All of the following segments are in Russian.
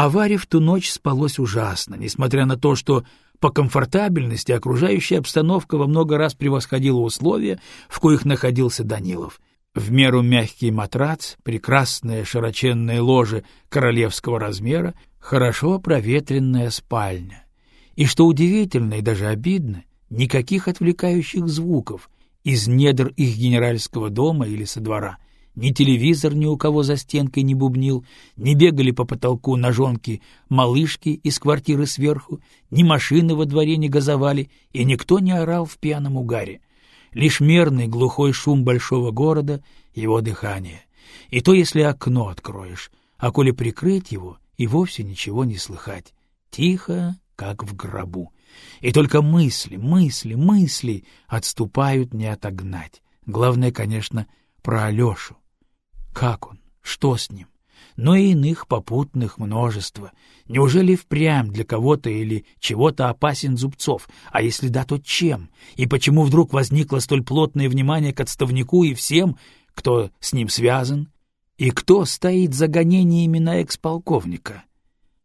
А Варе в ту ночь спалось ужасно, несмотря на то, что по комфортабельности окружающая обстановка во много раз превосходила условия, в коих находился Данилов. В меру мягкий матрац, прекрасное широченное ложе королевского размера, хорошо проветренная спальня. И, что удивительно и даже обидно, никаких отвлекающих звуков из недр их генеральского дома или со двора — ни телевизор ни у кого за стенкой не бубнил, не бегали по потолку ножонки малышки из квартиры сверху, ни машины во дворе не газовали, и никто не орал в пьяном угаре. Лишь мерный глухой шум большого города, его дыхание. И то, если окно откроешь, а коли прикрыть его, и вовсе ничего не слыхать. Тихо, как в гробу. И только мысли, мысли, мысли отступают не отогнать. Главное, конечно, про Алешу. Как он? Что с ним? Но и иных попутных множество. Неужели впрямь для кого-то или чего-то опасен Зубцов? А если да, то чем? И почему вдруг возникло столь плотное внимание к отставнику и всем, кто с ним связан? И кто стоит за гонениями на экс-полковника?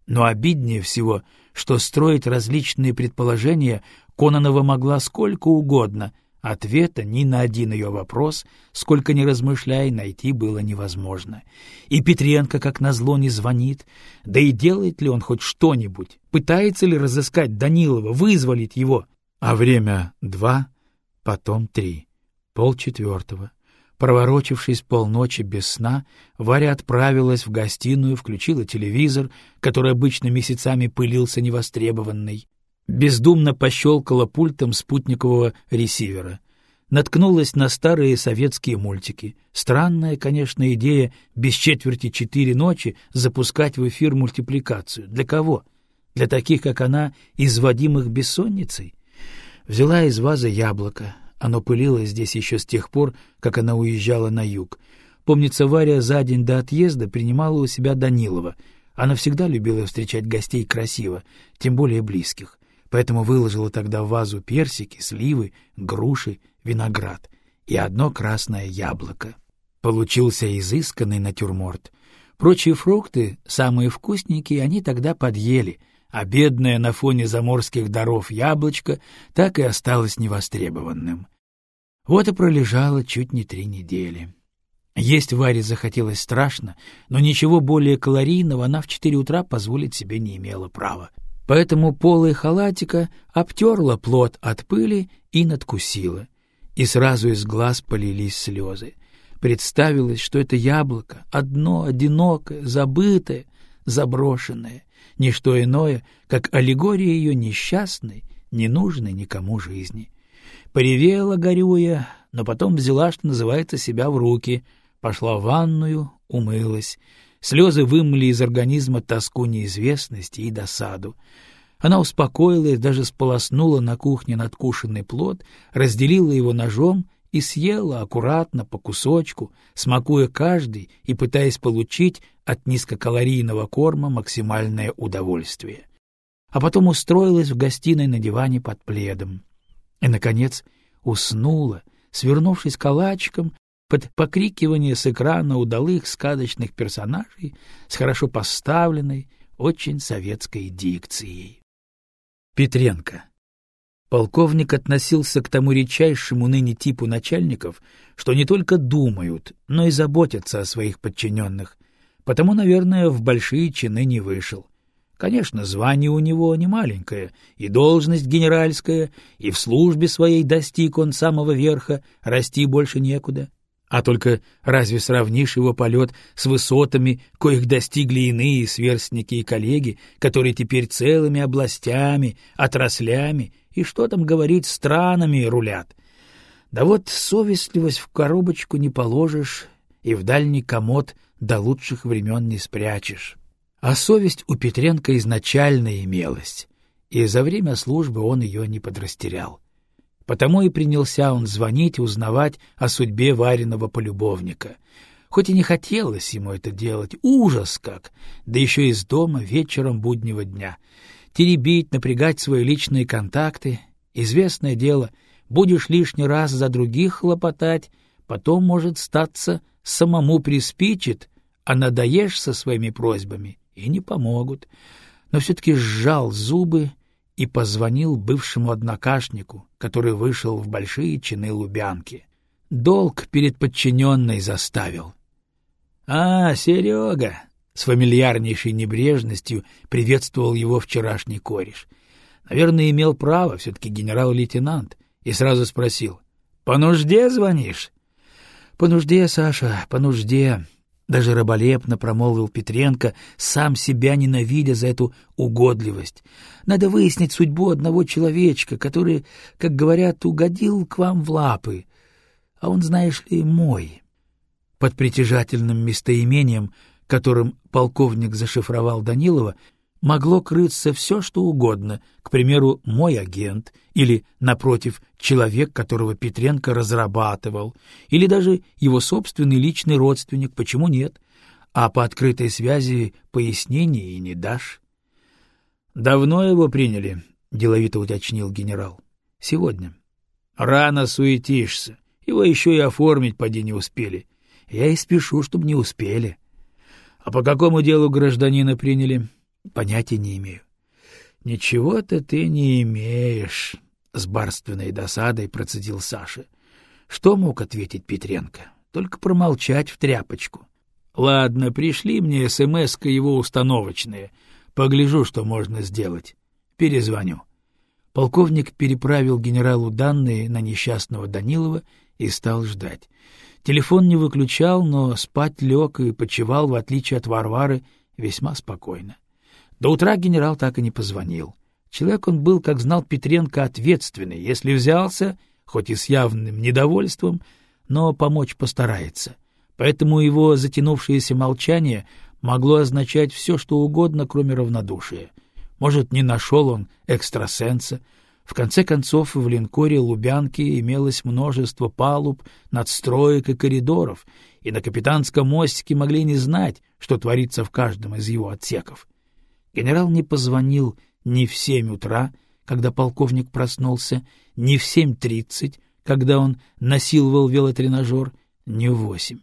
Но обиднее всего, что строить различные предположения Кононова могла сколько угодно — Ответа ни на один ее вопрос, сколько ни размышляй, найти было невозможно. И Петренко, как назло, не звонит. Да и делает ли он хоть что-нибудь? Пытается ли разыскать Данилова, вызволить его? А время два, потом три, полчетвертого. Проворочившись полночи без сна, Варя отправилась в гостиную, включила телевизор, который обычно месяцами пылился невостребованный бездумно пощелкала пультом спутникового ресивера. Наткнулась на старые советские мультики. Странная, конечно, идея без четверти четыре ночи запускать в эфир мультипликацию. Для кого? Для таких, как она, изводимых бессонницей? Взяла из вазы яблоко. Оно пылилось здесь еще с тех пор, как она уезжала на юг. Помнится, Варя за день до отъезда принимала у себя Данилова. Она всегда любила встречать гостей красиво, тем более близких поэтому выложила тогда в вазу персики, сливы, груши, виноград и одно красное яблоко. Получился изысканный натюрморт. Прочие фрукты, самые вкусненькие, они тогда подъели, а бедное на фоне заморских даров яблочко так и осталось невостребованным. Вот и пролежало чуть не три недели. Есть Варе захотелось страшно, но ничего более калорийного она в четыре утра позволить себе не имела права поэтому полой халатика обтерла плод от пыли и надкусила. И сразу из глаз полились слезы. Представилось, что это яблоко, одно, одинокое, забытое, заброшенное, не что иное, как аллегория ее несчастной, ненужной никому жизни. Поревела, горюя, но потом взяла, что называется, себя в руки, пошла в ванную, умылась, Слезы вымыли из организма тоску неизвестности и досаду. Она успокоилась, даже сполоснула на кухне надкушенный плод, разделила его ножом и съела аккуратно по кусочку, смакуя каждый и пытаясь получить от низкокалорийного корма максимальное удовольствие. А потом устроилась в гостиной на диване под пледом. И, наконец, уснула, свернувшись калачиком под покрикивание с экрана удалых сказочных персонажей с хорошо поставленной, очень советской дикцией. Петренко. Полковник относился к тому редчайшему ныне типу начальников, что не только думают, но и заботятся о своих подчиненных, потому, наверное, в большие чины не вышел. Конечно, звание у него не маленькое, и должность генеральская, и в службе своей достиг он самого верха, расти больше некуда. А только разве сравнишь его полет с высотами, коих достигли иные сверстники и коллеги, которые теперь целыми областями, отраслями и, что там говорить, странами рулят? Да вот совестливость в коробочку не положишь и в дальний комод до лучших времен не спрячешь. А совесть у Петренко изначально имелась, и за время службы он ее не подрастерял. Потому и принялся он звонить и узнавать о судьбе Вариного полюбовника. Хоть и не хотелось ему это делать, ужас как, да еще из дома вечером буднего дня. Теребить, напрягать свои личные контакты — известное дело, будешь лишний раз за других хлопотать, потом, может, статься, самому приспичит, а надоешь со своими просьбами и не помогут. Но все-таки сжал зубы и позвонил бывшему однокашнику, который вышел в большие чины Лубянки. Долг перед подчиненной заставил. — А, Серега! — с фамильярнейшей небрежностью приветствовал его вчерашний кореш. Наверное, имел право, все-таки генерал-лейтенант, и сразу спросил. — По нужде звонишь? — По нужде, Саша, по нужде, — даже раболепно промолвил Петренко, сам себя ненавидя за эту угодливость. — Надо выяснить судьбу одного человечка, который, как говорят, угодил к вам в лапы. А он, знаешь ли, мой. Под притяжательным местоимением, которым полковник зашифровал Данилова, могло крыться все, что угодно, к примеру, мой агент, или, напротив, человек, которого Петренко разрабатывал, или даже его собственный личный родственник, почему нет? А по открытой связи пояснений и не дашь. — Давно его приняли? — деловито уточнил генерал. — Сегодня. — Рано суетишься. Его еще и оформить поди не успели. Я и спешу, чтобы не успели. — А по какому делу гражданина приняли? —— Понятия не имею. — Ничего-то ты не имеешь, — с барственной досадой процедил Саша. Что мог ответить Петренко? Только промолчать в тряпочку. — Ладно, пришли мне СМС-ка его установочные. Погляжу, что можно сделать. Перезвоню. Полковник переправил генералу данные на несчастного Данилова и стал ждать. Телефон не выключал, но спать лег и почевал, в отличие от Варвары, весьма спокойно. До утра генерал так и не позвонил. Человек он был, как знал Петренко, ответственный. Если взялся, хоть и с явным недовольством, но помочь постарается. Поэтому его затянувшееся молчание могло означать все, что угодно, кроме равнодушия. Может, не нашел он экстрасенса. В конце концов, в линкоре Лубянки имелось множество палуб, надстроек и коридоров, и на капитанском мостике могли не знать, что творится в каждом из его отсеков. Генерал не позвонил ни в семь утра, когда полковник проснулся, ни в семь тридцать, когда он насиловал велотренажер, ни в восемь.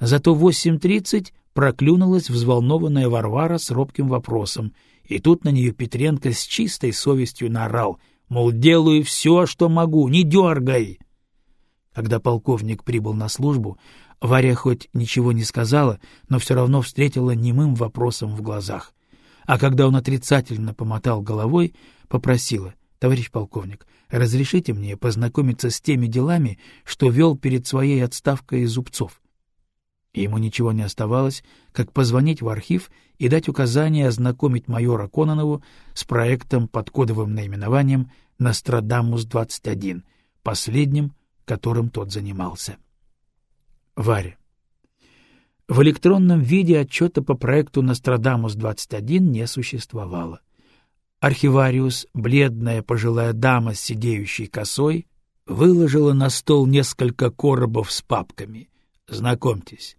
Зато в восемь тридцать проклюнулась взволнованная Варвара с робким вопросом, и тут на нее Петренко с чистой совестью наорал, мол, делаю все, что могу, не дергай. Когда полковник прибыл на службу, Варя хоть ничего не сказала, но все равно встретила немым вопросом в глазах а когда он отрицательно помотал головой, попросила, «Товарищ полковник, разрешите мне познакомиться с теми делами, что вел перед своей отставкой Зубцов?» Ему ничего не оставалось, как позвонить в архив и дать указание ознакомить майора Кононову с проектом под кодовым наименованием «Нострадамус-21», последним, которым тот занимался. Варя. В электронном виде отчета по проекту «Нострадамус-21» не существовало. Архивариус, бледная пожилая дама с сидеющей косой, выложила на стол несколько коробов с папками. Знакомьтесь.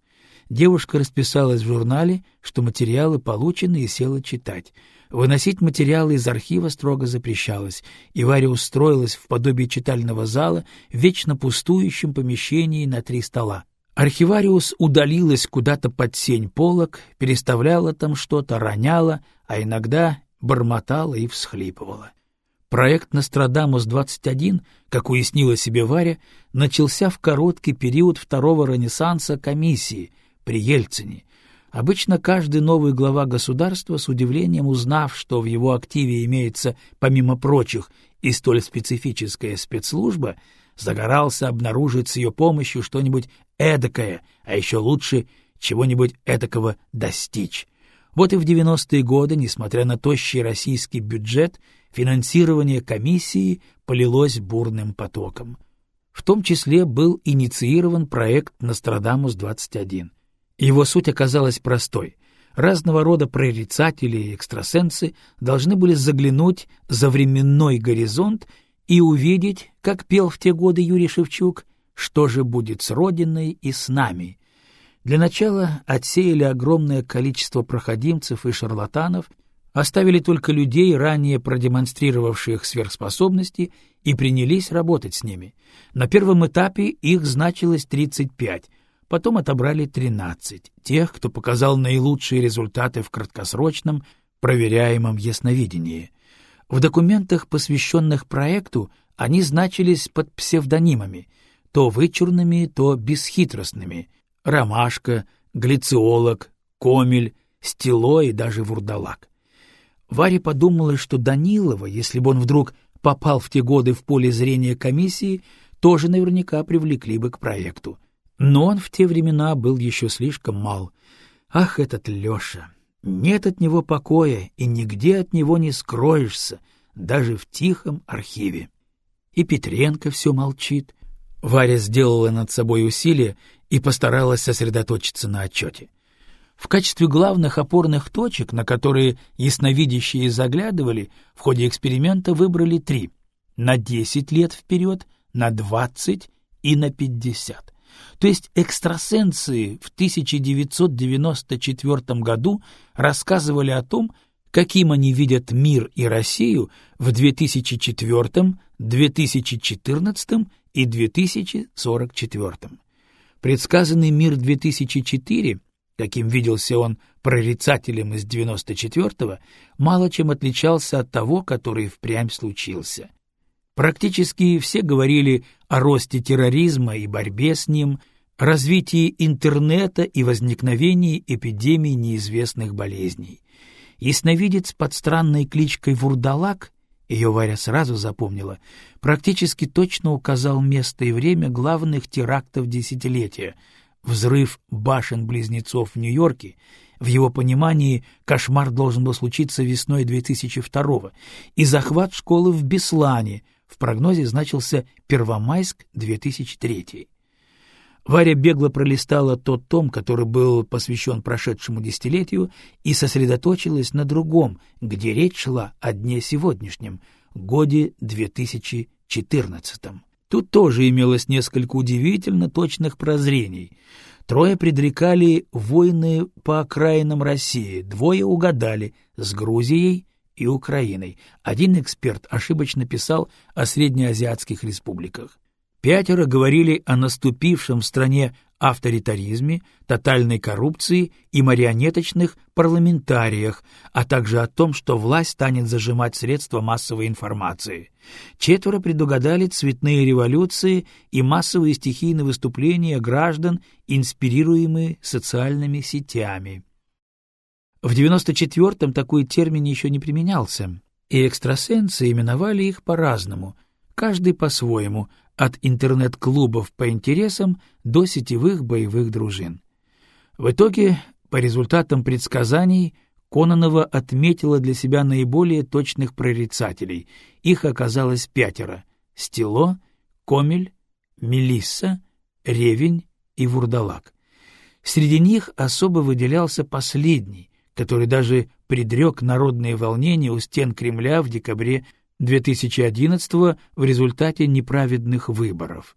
Девушка расписалась в журнале, что материалы получены, и села читать. Выносить материалы из архива строго запрещалось, и Варя устроилась в подобие читального зала в вечно пустующем помещении на три стола. Архивариус удалилась куда-то под сень полок, переставляла там что-то, роняла, а иногда бормотала и всхлипывала. Проект «Нострадамус-21», как уяснила себе Варя, начался в короткий период второго ренессанса комиссии при Ельцине. Обычно каждый новый глава государства, с удивлением узнав, что в его активе имеется, помимо прочих, и столь специфическая спецслужба, загорался обнаружить с ее помощью что-нибудь эдакое, а еще лучше чего-нибудь эдакого достичь. Вот и в 90-е годы, несмотря на тощий российский бюджет, финансирование комиссии полилось бурным потоком. В том числе был инициирован проект «Нострадамус-21». Его суть оказалась простой. Разного рода прорицатели и экстрасенсы должны были заглянуть за временной горизонт и увидеть, как пел в те годы Юрий Шевчук, что же будет с Родиной и с нами. Для начала отсеяли огромное количество проходимцев и шарлатанов, оставили только людей, ранее продемонстрировавших сверхспособности, и принялись работать с ними. На первом этапе их значилось 35, потом отобрали 13, тех, кто показал наилучшие результаты в краткосрочном проверяемом ясновидении. В документах, посвященных проекту, они значились под псевдонимами, то вычурными, то бесхитростными — Ромашка, Глициолог, Комель, Стело и даже Вурдалак. Варя подумала, что Данилова, если бы он вдруг попал в те годы в поле зрения комиссии, тоже наверняка привлекли бы к проекту. Но он в те времена был еще слишком мал. Ах, этот Леша! Нет от него покоя, и нигде от него не скроешься, даже в тихом архиве. И Петренко все молчит. Варя сделала над собой усилие и постаралась сосредоточиться на отчете. В качестве главных опорных точек, на которые ясновидящие заглядывали, в ходе эксперимента выбрали три — на 10 лет вперед, на 20 и на 50. То есть экстрасенсы в 1994 году рассказывали о том, каким они видят мир и Россию в 2004, 2014 и 2044. Предсказанный мир 2004 каким виделся он прорицателем из 94-го, мало чем отличался от того, который впрямь случился. Практически все говорили о росте терроризма и борьбе с ним, развитии интернета и возникновении эпидемий неизвестных болезней. Ясновидец под странной кличкой Вурдалак, ее Варя сразу запомнила, практически точно указал место и время главных терактов десятилетия — Взрыв башен-близнецов в Нью-Йорке, в его понимании, кошмар должен был случиться весной 2002 и захват школы в Беслане, в прогнозе значился Первомайск 2003 Варя бегло пролистала тот том, который был посвящен прошедшему десятилетию, и сосредоточилась на другом, где речь шла о дне сегодняшнем, годе 2014. Тут тоже имелось несколько удивительно точных прозрений. Трое предрекали войны по окраинам России, двое угадали с Грузией и Украиной. Один эксперт ошибочно писал о среднеазиатских республиках. Пятеро говорили о наступившем в стране авторитаризме, тотальной коррупции и марионеточных парламентариях, а также о том, что власть станет зажимать средства массовой информации. Четверо предугадали цветные революции и массовые стихийные выступления граждан, инспирируемые социальными сетями. В 94-м такой термин еще не применялся, и экстрасенсы именовали их по-разному, каждый по-своему, от интернет-клубов по интересам до сетевых боевых дружин. В итоге, по результатам предсказаний, Кононова отметила для себя наиболее точных прорицателей. Их оказалось пятеро — Стело, Комель, Мелисса, Ревень и Вурдалак. Среди них особо выделялся последний, который даже предрек народные волнения у стен Кремля в декабре 2011 в результате неправедных выборов.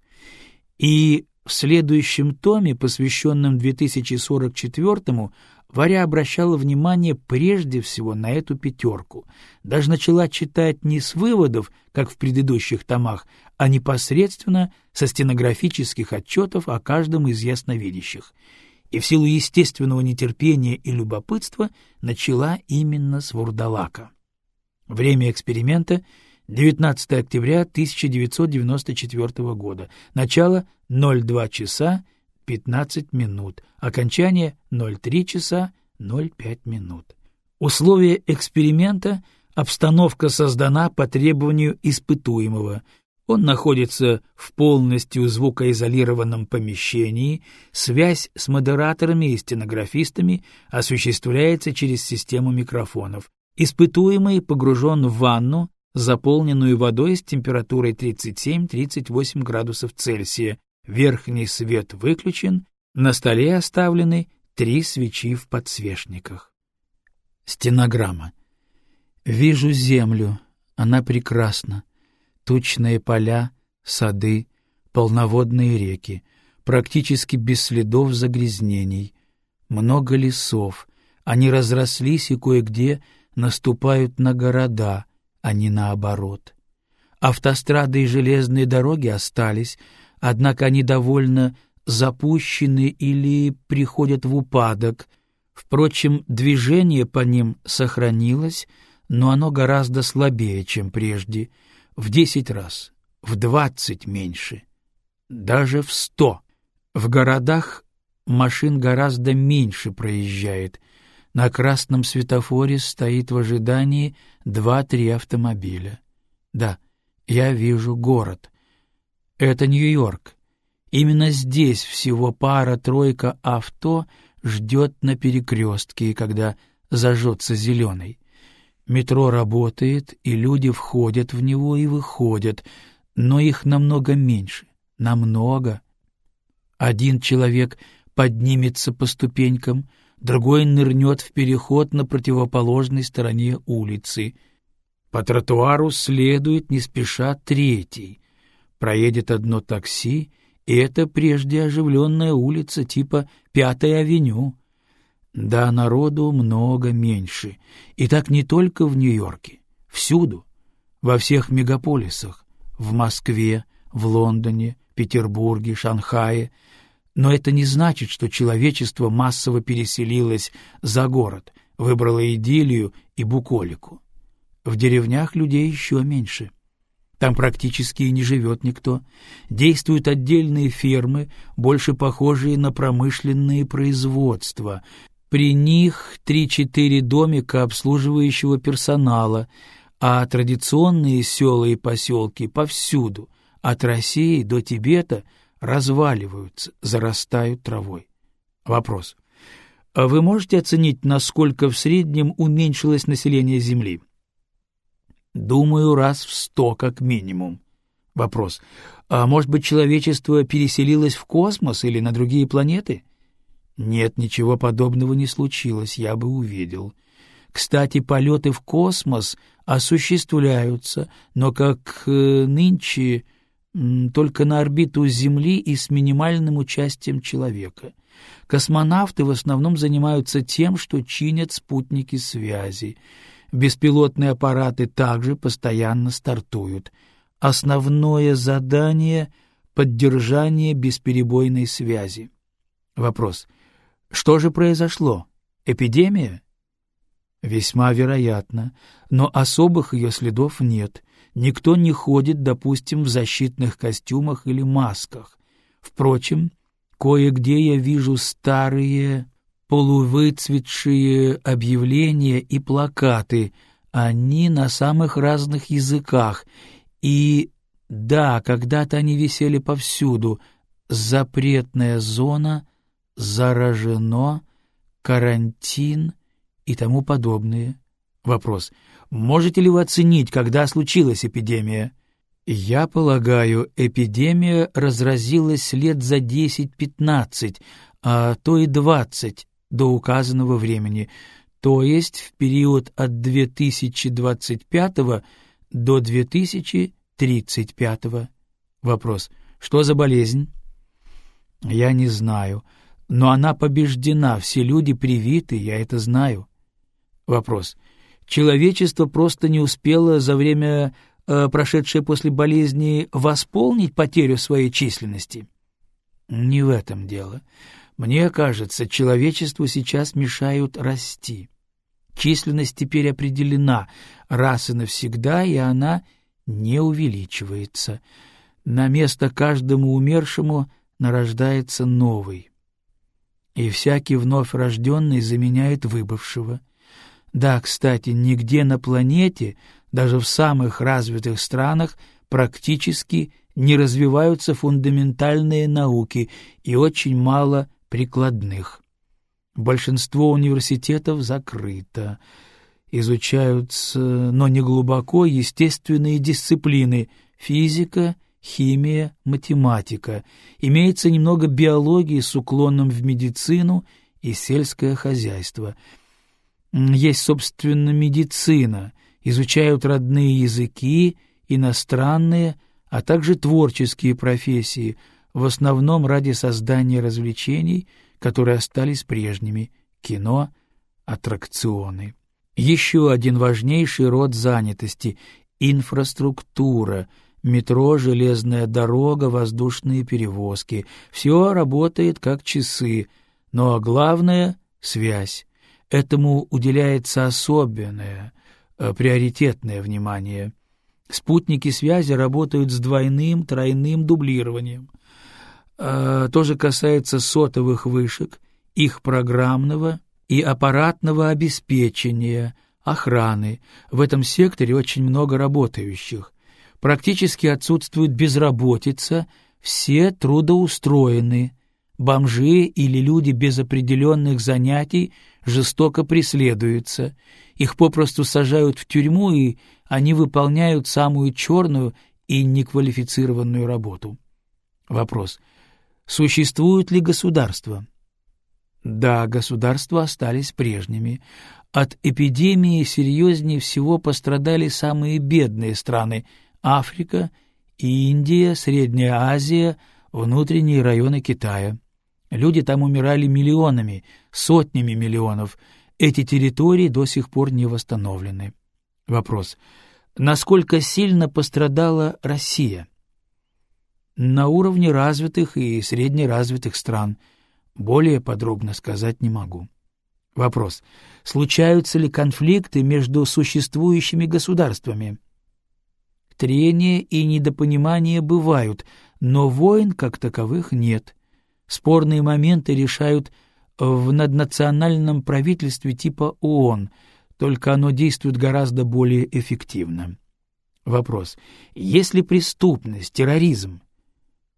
И в следующем томе, посвященном 2044-му, Варя обращала внимание прежде всего на эту пятерку. Даже начала читать не с выводов, как в предыдущих томах, а непосредственно со стенографических отчетов о каждом из ясновидящих. И в силу естественного нетерпения и любопытства начала именно с Вурдалака. Время эксперимента — 19 октября 1994 года. Начало — 02 часа 15 минут. Окончание — 03 часа 05 минут. Условия эксперимента — обстановка создана по требованию испытуемого. Он находится в полностью звукоизолированном помещении, связь с модераторами и стенографистами осуществляется через систему микрофонов. Испытуемый погружен в ванну, заполненную водой с температурой 37-38 градусов Цельсия. Верхний свет выключен, на столе оставлены три свечи в подсвечниках. Стенограмма. «Вижу землю, она прекрасна. Тучные поля, сады, полноводные реки, практически без следов загрязнений. Много лесов, они разрослись и кое-где наступают на города, а не наоборот. Автострады и железные дороги остались, однако они довольно запущены или приходят в упадок. Впрочем, движение по ним сохранилось, но оно гораздо слабее, чем прежде, в десять раз, в двадцать меньше, даже в сто. В городах машин гораздо меньше проезжает. На красном светофоре стоит в ожидании два-три автомобиля. Да, я вижу город. Это Нью-Йорк. Именно здесь всего пара-тройка авто ждет на перекрестке, когда зажжется зеленый. Метро работает, и люди входят в него и выходят, но их намного меньше, намного. Один человек поднимется по ступенькам, другой нырнет в переход на противоположной стороне улицы. По тротуару следует не спеша третий. Проедет одно такси, и это прежде оживленная улица типа Пятой авеню. Да, народу много меньше. И так не только в Нью-Йорке, всюду, во всех мегаполисах, в Москве, в Лондоне, Петербурге, Шанхае. Но это не значит, что человечество массово переселилось за город, выбрало идиллию и буколику. В деревнях людей еще меньше — там практически и не живет никто. Действуют отдельные фермы, больше похожие на промышленные производства. При них три-четыре домика обслуживающего персонала, а традиционные села и поселки повсюду, от России до Тибета, разваливаются, зарастают травой. Вопрос. Вы можете оценить, насколько в среднем уменьшилось население Земли? Думаю, раз в сто как минимум. Вопрос. А может быть, человечество переселилось в космос или на другие планеты? Нет, ничего подобного не случилось, я бы увидел. Кстати, полеты в космос осуществляются, но как э, нынче только на орбиту Земли и с минимальным участием человека. Космонавты в основном занимаются тем, что чинят спутники связи. Беспилотные аппараты также постоянно стартуют. Основное задание — поддержание бесперебойной связи. Вопрос. Что же произошло? Эпидемия? Весьма вероятно, но особых ее следов нет. Никто не ходит, допустим, в защитных костюмах или масках. Впрочем, кое-где я вижу старые полувыцветшие объявления и плакаты, они на самых разных языках, и, да, когда-то они висели повсюду, запретная зона, заражено, карантин и тому подобное. Вопрос. Можете ли вы оценить, когда случилась эпидемия? Я полагаю, эпидемия разразилась лет за 10-15, а то и 20 до указанного времени, то есть в период от 2025 до 2035. Вопрос. Что за болезнь? Я не знаю, но она побеждена, все люди привиты, я это знаю. Вопрос. Человечество просто не успело за время, э, прошедшее после болезни, восполнить потерю своей численности? Не в этом дело. Мне кажется, человечеству сейчас мешают расти. Численность теперь определена раз и навсегда, и она не увеличивается. На место каждому умершему нарождается новый. И всякий вновь рожденный заменяет выбывшего. Да, кстати, нигде на планете, даже в самых развитых странах, практически не развиваются фундаментальные науки и очень мало прикладных. Большинство университетов закрыто. Изучаются, но не глубоко, естественные дисциплины — физика, химия, математика. Имеется немного биологии с уклоном в медицину и сельское хозяйство. Есть, собственно, медицина. Изучают родные языки, иностранные, а также творческие профессии — в основном ради создания развлечений, которые остались прежними — кино, аттракционы. Еще один важнейший род занятости — инфраструктура, Метро, железная дорога, воздушные перевозки. Все работает как часы, но главное — связь. Этому уделяется особенное, э, приоритетное внимание. Спутники связи работают с двойным, тройным дублированием. Э, то же касается сотовых вышек, их программного и аппаратного обеспечения, охраны. В этом секторе очень много работающих. Практически отсутствует безработица, все трудоустроены. Бомжи или люди без определенных занятий жестоко преследуются. Их попросту сажают в тюрьму, и они выполняют самую черную и неквалифицированную работу. Вопрос. Существует ли государство? Да, государства остались прежними. От эпидемии серьезнее всего пострадали самые бедные страны — Африка, Индия, Средняя Азия, внутренние районы Китая. Люди там умирали миллионами, сотнями миллионов. Эти территории до сих пор не восстановлены. Вопрос. Насколько сильно пострадала Россия? На уровне развитых и среднеразвитых стран – более подробно сказать не могу. Вопрос. Случаются ли конфликты между существующими государствами? Трения и недопонимания бывают, но войн как таковых нет. Спорные моменты решают в наднациональном правительстве типа ООН, только оно действует гораздо более эффективно. Вопрос. Если преступность, терроризм?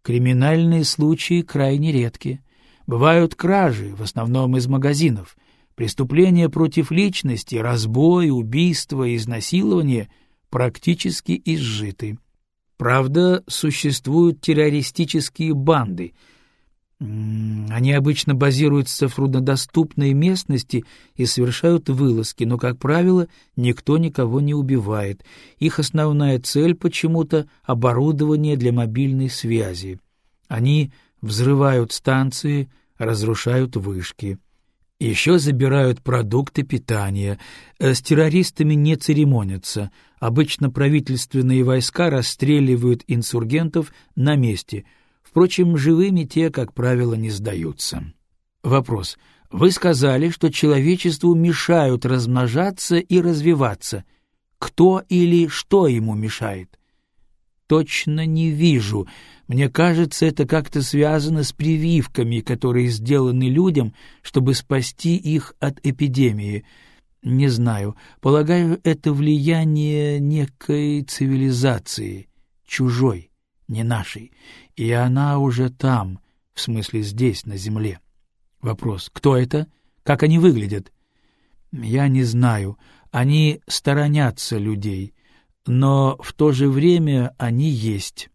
Криминальные случаи крайне редки. Бывают кражи, в основном из магазинов. Преступления против личности, разбой, убийство, изнасилование практически изжиты. Правда, существуют террористические банды. Они обычно базируются в труднодоступной местности и совершают вылазки, но, как правило, никто никого не убивает. Их основная цель почему-то — оборудование для мобильной связи. Они взрывают станции, разрушают вышки. Еще забирают продукты питания. С террористами не церемонятся. Обычно правительственные войска расстреливают инсургентов на месте. Впрочем, живыми те, как правило, не сдаются. Вопрос. Вы сказали, что человечеству мешают размножаться и развиваться. Кто или что ему мешает? Точно не вижу. Мне кажется, это как-то связано с прививками, которые сделаны людям, чтобы спасти их от эпидемии. Не знаю. Полагаю, это влияние некой цивилизации, чужой, не нашей. И она уже там, в смысле здесь, на земле. Вопрос. Кто это? Как они выглядят? Я не знаю. Они сторонятся людей, но в то же время они есть.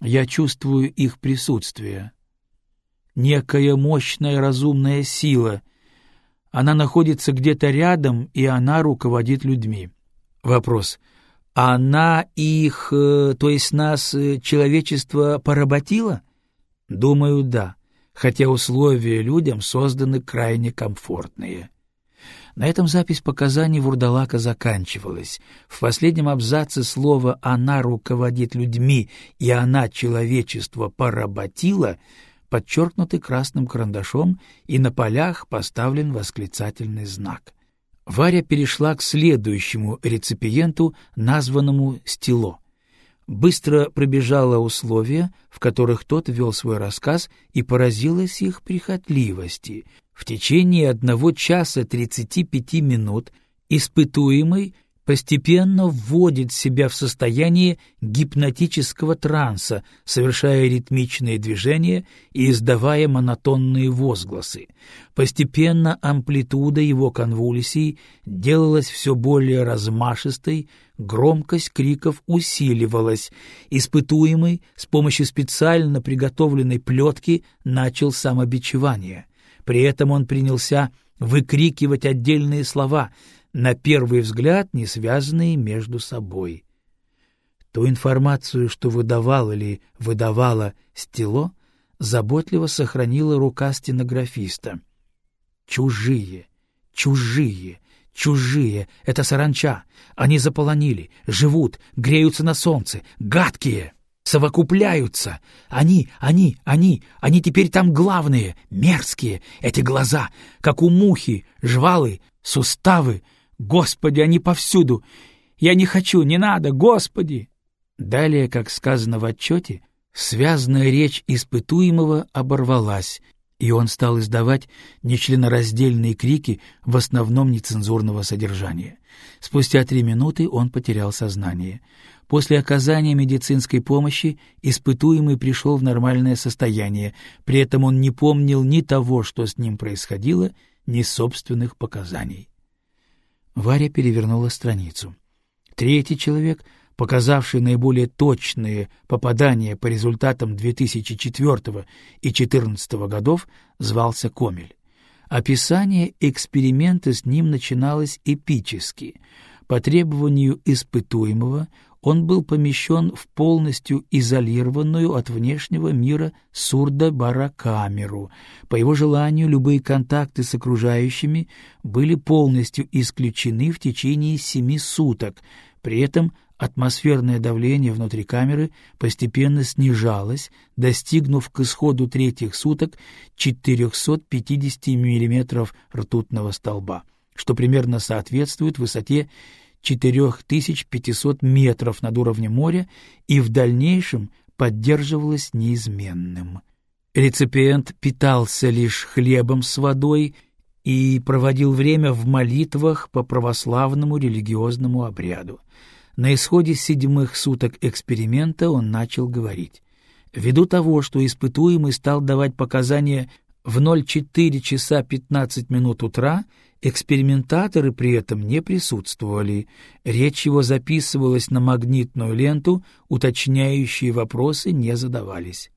Я чувствую их присутствие. Некая мощная разумная сила. Она находится где-то рядом, и она руководит людьми. Вопрос. Она их, э, то есть нас, э, человечество, поработила? Думаю, да, хотя условия людям созданы крайне комфортные. На этом запись показаний Вурдалака заканчивалась. В последнем абзаце слово «она руководит людьми» и «она человечество поработила» подчеркнуты красным карандашом, и на полях поставлен восклицательный знак. Варя перешла к следующему реципиенту, названному «Стело» быстро пробежала условия, в которых тот вел свой рассказ, и поразилась их прихотливости. В течение одного часа тридцати пяти минут испытуемый постепенно вводит себя в состояние гипнотического транса, совершая ритмичные движения и издавая монотонные возгласы. Постепенно амплитуда его конвульсий делалась все более размашистой, громкость криков усиливалась. Испытуемый с помощью специально приготовленной плетки начал самобичевание. При этом он принялся выкрикивать отдельные слова — на первый взгляд не связанные между собой. Ту информацию, что выдавал или выдавала стело, заботливо сохранила рука стенографиста. Чужие, чужие, Чужие — это саранча. Они заполонили, живут, греются на солнце, гадкие, совокупляются. Они, они, они, они теперь там главные, мерзкие. Эти глаза, как у мухи, жвалы, суставы. Господи, они повсюду. Я не хочу, не надо, Господи!» Далее, как сказано в отчете, связанная речь испытуемого оборвалась, и он стал издавать нечленораздельные крики, в основном нецензурного содержания. Спустя три минуты он потерял сознание. После оказания медицинской помощи испытуемый пришел в нормальное состояние, при этом он не помнил ни того, что с ним происходило, ни собственных показаний. Варя перевернула страницу. Третий человек, показавший наиболее точные попадания по результатам 2004 и 2014 годов, звался Комель. Описание эксперимента с ним начиналось эпически. По требованию испытуемого он был помещен в полностью изолированную от внешнего мира сурдо-барокамеру. По его желанию любые контакты с окружающими были полностью исключены в течение семи суток, при этом атмосферное давление внутри камеры постепенно снижалось, достигнув к исходу третьих суток 450 мм ртутного столба, что примерно соответствует высоте 4500 метров над уровнем моря и в дальнейшем поддерживалось неизменным. Реципиент питался лишь хлебом с водой и проводил время в молитвах по православному религиозному обряду. На исходе седьмых суток эксперимента он начал говорить. Ввиду того, что испытуемый стал давать показания в 04 часа 15 минут утра экспериментаторы при этом не присутствовали. Речь его записывалась на магнитную ленту, уточняющие вопросы не задавались.